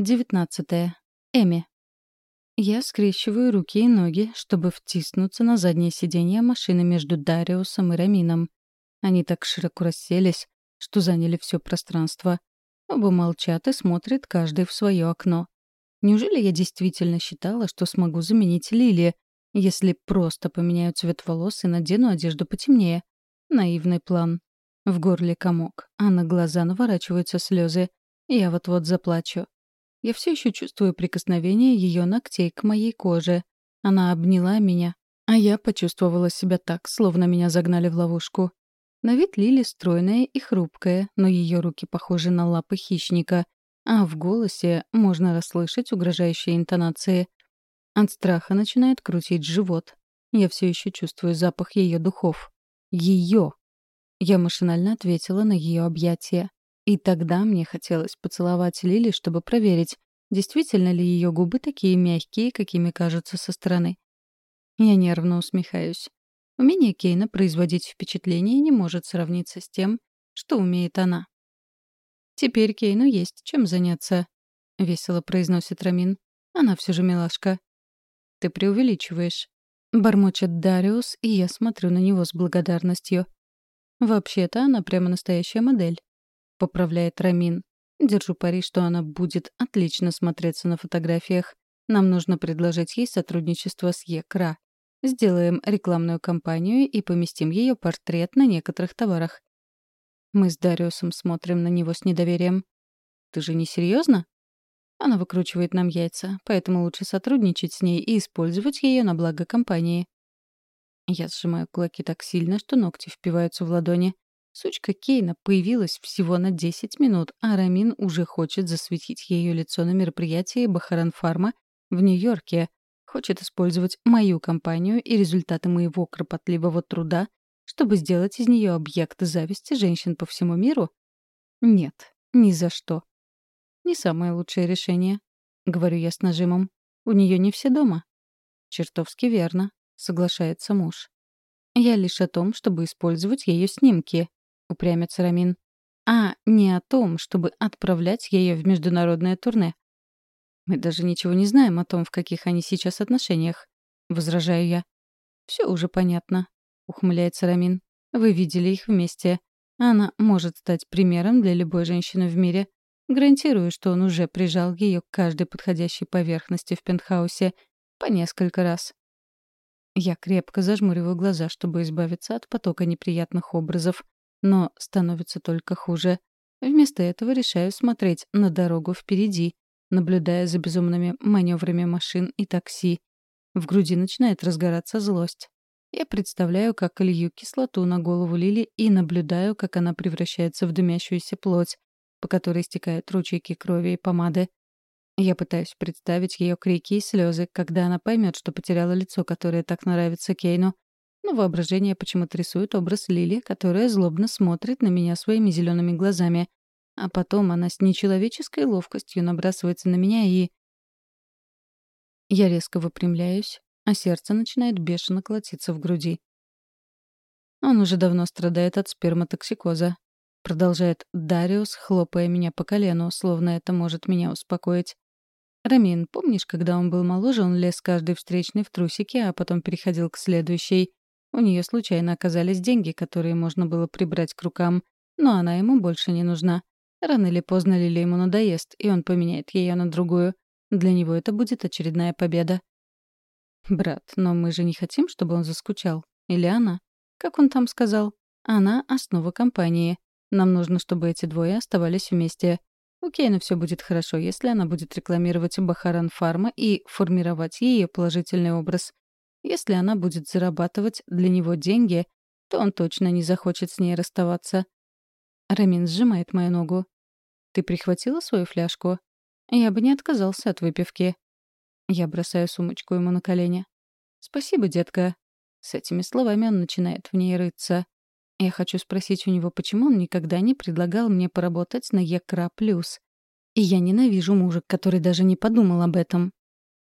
19. Эми. Я скрещиваю руки и ноги, чтобы втиснуться на заднее сиденье машины между Дариусом и Рамином. Они так широко расселись, что заняли все пространство. Оба молчат и смотрят каждый в свое окно. Неужели я действительно считала, что смогу заменить Лили, если просто поменяю цвет волос и надену одежду потемнее? Наивный план. В горле комок, а на глаза наворачиваются слезы. Я вот-вот заплачу. Я все еще чувствую прикосновение ее ногтей к моей коже. Она обняла меня, а я почувствовала себя так, словно меня загнали в ловушку. На вид Лили стройная и хрупкая, но ее руки похожи на лапы хищника, а в голосе можно расслышать угрожающие интонации. От страха начинает крутить живот. Я все еще чувствую запах ее духов. Ее. Я машинально ответила на ее объятия. И тогда мне хотелось поцеловать Лили, чтобы проверить, действительно ли ее губы такие мягкие, какими кажутся со стороны. Я нервно усмехаюсь. Умение Кейна производить впечатление не может сравниться с тем, что умеет она. «Теперь Кейну есть чем заняться», — весело произносит Рамин. «Она все же милашка». «Ты преувеличиваешь», — бормочет Дариус, и я смотрю на него с благодарностью. «Вообще-то она прямо настоящая модель. — поправляет Рамин. «Держу пари, что она будет отлично смотреться на фотографиях. Нам нужно предложить ей сотрудничество с ЕКРА. Сделаем рекламную кампанию и поместим ее портрет на некоторых товарах». Мы с Дариусом смотрим на него с недоверием. «Ты же не серьезно? Она выкручивает нам яйца, поэтому лучше сотрудничать с ней и использовать ее на благо компании. Я сжимаю кулаки так сильно, что ногти впиваются в ладони. Сучка Кейна появилась всего на 10 минут, а Рамин уже хочет засветить ее лицо на мероприятии Бахаран Фарма в Нью-Йорке. Хочет использовать мою компанию и результаты моего кропотливого труда, чтобы сделать из нее объект зависти женщин по всему миру? Нет, ни за что. Не самое лучшее решение, — говорю я с нажимом. У нее не все дома. Чертовски верно, — соглашается муж. Я лишь о том, чтобы использовать ее снимки, — упрямится Рамин. «А не о том, чтобы отправлять ее в международное турне». «Мы даже ничего не знаем о том, в каких они сейчас отношениях», — возражаю я. «Все уже понятно», — ухмыляется Рамин. «Вы видели их вместе. Она может стать примером для любой женщины в мире. Гарантирую, что он уже прижал ее к каждой подходящей поверхности в пентхаусе по несколько раз. Я крепко зажмуриваю глаза, чтобы избавиться от потока неприятных образов, но становится только хуже. Вместо этого решаю смотреть на дорогу впереди, наблюдая за безумными маневрами машин и такси. В груди начинает разгораться злость. Я представляю, как лью кислоту на голову Лили и наблюдаю, как она превращается в дымящуюся плоть, по которой стекают ручейки крови и помады. Я пытаюсь представить ее крики и слезы, когда она поймет, что потеряла лицо, которое так нравится Кейну, но воображение почему-то рисует образ Лили, которая злобно смотрит на меня своими зелеными глазами. А потом она с нечеловеческой ловкостью набрасывается на меня и... Я резко выпрямляюсь, а сердце начинает бешено колотиться в груди. Он уже давно страдает от сперматоксикоза. Продолжает Дариус, хлопая меня по колену, словно это может меня успокоить. Рамин, помнишь, когда он был моложе, он лез каждый встречный в трусики, а потом переходил к следующей? У нее случайно оказались деньги, которые можно было прибрать к рукам, но она ему больше не нужна. Рано или поздно Лили ему надоест, и он поменяет ее на другую. Для него это будет очередная победа. «Брат, но мы же не хотим, чтобы он заскучал. Или она? Как он там сказал? Она — основа компании. Нам нужно, чтобы эти двое оставались вместе. У Кейна все будет хорошо, если она будет рекламировать Бахаран Фарма и формировать ее положительный образ. Если она будет зарабатывать для него деньги, то он точно не захочет с ней расставаться. Рамин сжимает мою ногу. «Ты прихватила свою фляжку?» «Я бы не отказался от выпивки». Я бросаю сумочку ему на колени. «Спасибо, детка». С этими словами он начинает в ней рыться. Я хочу спросить у него, почему он никогда не предлагал мне поработать на ЕКРА+. И я ненавижу мужа, который даже не подумал об этом.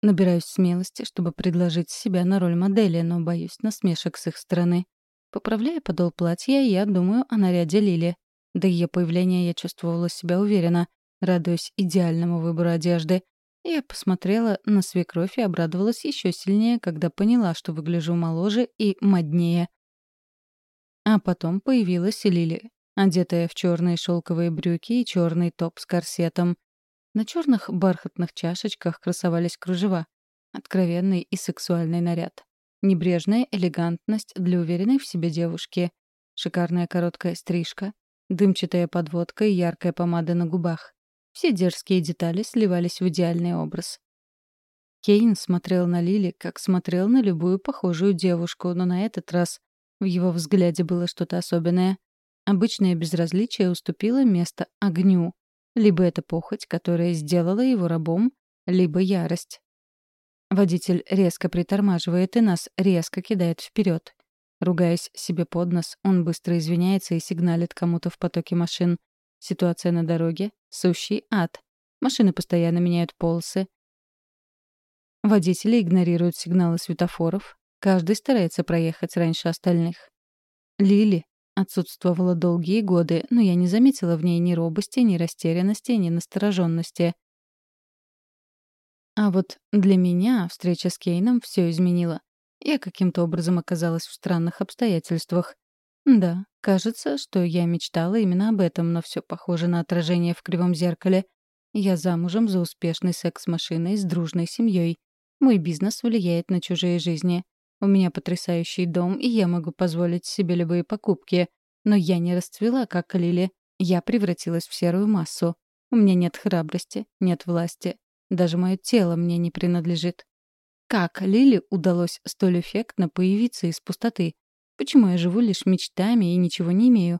Набираюсь смелости, чтобы предложить себя на роль модели, но боюсь насмешек с их стороны. Поправляя подол платья, я думаю о наряде Лили. До ее появления я чувствовала себя уверенно, радуясь идеальному выбору одежды. Я посмотрела на свекровь и обрадовалась еще сильнее, когда поняла, что выгляжу моложе и моднее. А потом появилась Лили, одетая в черные шелковые брюки и черный топ с корсетом. На черных бархатных чашечках красовались кружева. Откровенный и сексуальный наряд. Небрежная элегантность для уверенной в себе девушки. Шикарная короткая стрижка. Дымчатая подводка и яркая помада на губах. Все дерзкие детали сливались в идеальный образ. Кейн смотрел на Лили, как смотрел на любую похожую девушку, но на этот раз в его взгляде было что-то особенное. Обычное безразличие уступило место огню. Либо это похоть, которая сделала его рабом, либо ярость. Водитель резко притормаживает и нас резко кидает вперед. Ругаясь себе под нос, он быстро извиняется и сигналит кому-то в потоке машин. Ситуация на дороге — сущий ад. Машины постоянно меняют полосы. Водители игнорируют сигналы светофоров. Каждый старается проехать раньше остальных. Лили отсутствовала долгие годы, но я не заметила в ней ни робости, ни растерянности, ни настороженности. А вот для меня встреча с Кейном все изменила. Я каким-то образом оказалась в странных обстоятельствах. Да, кажется, что я мечтала именно об этом, но все похоже на отражение в кривом зеркале. Я замужем за успешной секс-машиной с дружной семьей. Мой бизнес влияет на чужие жизни. У меня потрясающий дом, и я могу позволить себе любые покупки. Но я не расцвела, как Лили. Я превратилась в серую массу. У меня нет храбрости, нет власти. Даже мое тело мне не принадлежит. Как Лили удалось столь эффектно появиться из пустоты? Почему я живу лишь мечтами и ничего не имею?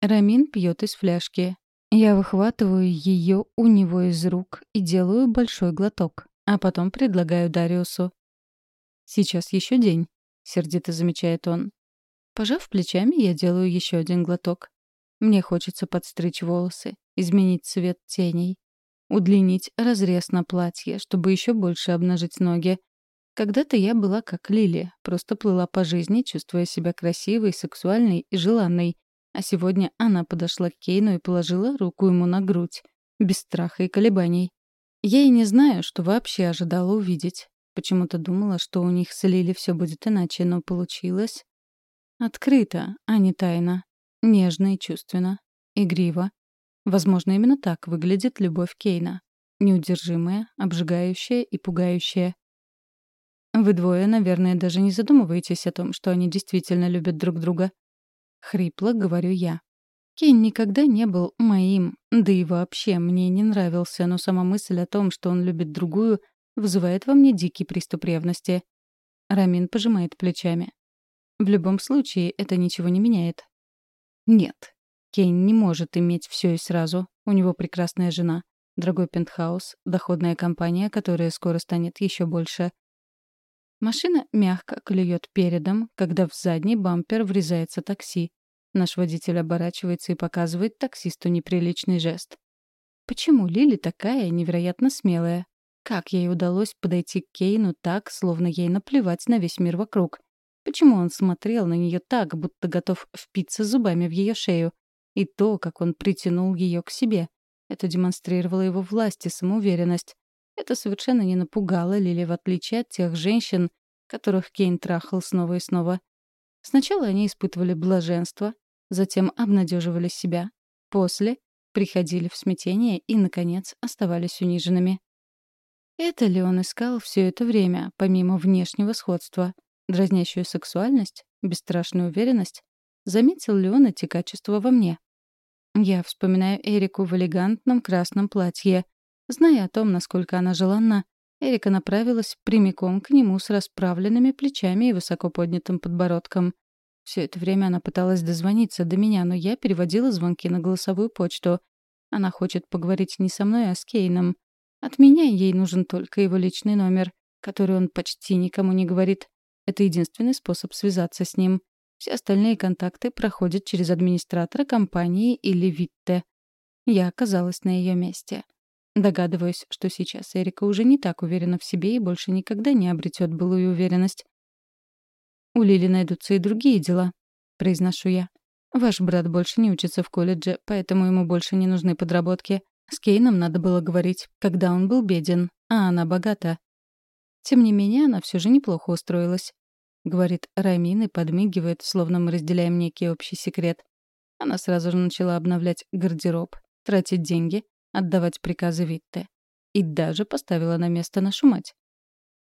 Рамин пьет из фляжки. Я выхватываю ее у него из рук и делаю большой глоток, а потом предлагаю Дариусу. «Сейчас еще день», — сердито замечает он. Пожав плечами, я делаю еще один глоток. Мне хочется подстричь волосы, изменить цвет теней, удлинить разрез на платье, чтобы еще больше обнажить ноги, когда-то я была как Лили, просто плыла по жизни, чувствуя себя красивой, сексуальной и желанной. А сегодня она подошла к Кейну и положила руку ему на грудь, без страха и колебаний. Я и не знаю, что вообще ожидала увидеть. Почему-то думала, что у них с Лили все будет иначе, но получилось... Открыто, а не тайно. Нежно и чувственно. Игриво. Возможно, именно так выглядит любовь Кейна. Неудержимая, обжигающая и пугающая. Вы двое, наверное, даже не задумываетесь о том, что они действительно любят друг друга. Хрипло говорю я. Кейн никогда не был моим, да и вообще мне не нравился, но сама мысль о том, что он любит другую, вызывает во мне дикий приступ ревности. Рамин пожимает плечами. В любом случае, это ничего не меняет. Нет. Кейн не может иметь все и сразу. У него прекрасная жена, дорогой пентхаус, доходная компания, которая скоро станет еще больше — Машина мягко клюет передом, когда в задний бампер врезается такси. Наш водитель оборачивается и показывает таксисту неприличный жест. Почему Лили такая невероятно смелая? Как ей удалось подойти к Кейну так, словно ей наплевать на весь мир вокруг? Почему он смотрел на нее так, будто готов впиться зубами в ее шею? И то, как он притянул ее к себе. Это демонстрировало его власть и самоуверенность. Это совершенно не напугало Лили, в отличие от тех женщин, которых Кейн трахал снова и снова. Сначала они испытывали блаженство, затем обнадеживали себя. После приходили в смятение и, наконец, оставались униженными. Это ли он искал все это время, помимо внешнего сходства? Дразнящую сексуальность? Бесстрашную уверенность? Заметил ли он эти качества во мне? Я вспоминаю Эрику в элегантном красном платье, Зная о том, насколько она желанна, Эрика направилась прямиком к нему с расправленными плечами и высоко поднятым подбородком. Все это время она пыталась дозвониться до меня, но я переводила звонки на голосовую почту. Она хочет поговорить не со мной, а с Кейном. От меня ей нужен только его личный номер, который он почти никому не говорит. Это единственный способ связаться с ним. Все остальные контакты проходят через администратора компании или Витте. Я оказалась на ее месте. Догадываюсь, что сейчас Эрика уже не так уверена в себе и больше никогда не обретет былую уверенность. «У Лили найдутся и другие дела», — произношу я. «Ваш брат больше не учится в колледже, поэтому ему больше не нужны подработки. С Кейном надо было говорить, когда он был беден, а она богата. Тем не менее, она все же неплохо устроилась. Говорит Рамин и подмигивает, словно мы разделяем некий общий секрет. Она сразу же начала обновлять гардероб, тратить деньги, отдавать приказы Витте. И даже поставила на место нашу мать.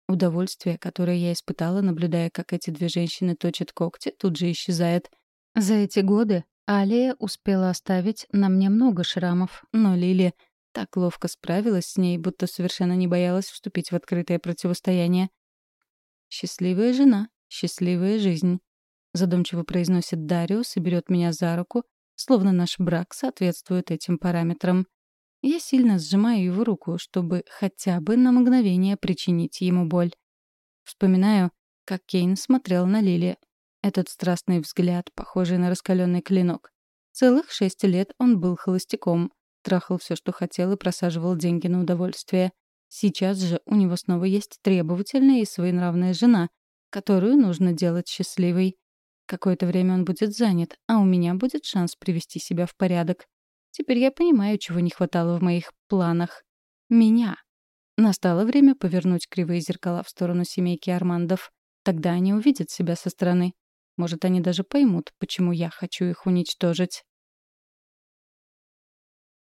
Удовольствие, которое я испытала, наблюдая, как эти две женщины точат когти, тут же исчезает. За эти годы Алия успела оставить на мне много шрамов, но Лили так ловко справилась с ней, будто совершенно не боялась вступить в открытое противостояние. «Счастливая жена, счастливая жизнь», — задумчиво произносит Дариус и берет меня за руку, словно наш брак соответствует этим параметрам. Я сильно сжимаю его руку, чтобы хотя бы на мгновение причинить ему боль. Вспоминаю, как Кейн смотрел на Лили, этот страстный взгляд, похожий на раскаленный клинок. Целых шесть лет он был холостяком, трахал все, что хотел, и просаживал деньги на удовольствие. Сейчас же у него снова есть требовательная и своенравная жена, которую нужно делать счастливой. Какое-то время он будет занят, а у меня будет шанс привести себя в порядок. Теперь я понимаю, чего не хватало в моих планах. Меня. Настало время повернуть кривые зеркала в сторону семейки Армандов. Тогда они увидят себя со стороны. Может, они даже поймут, почему я хочу их уничтожить.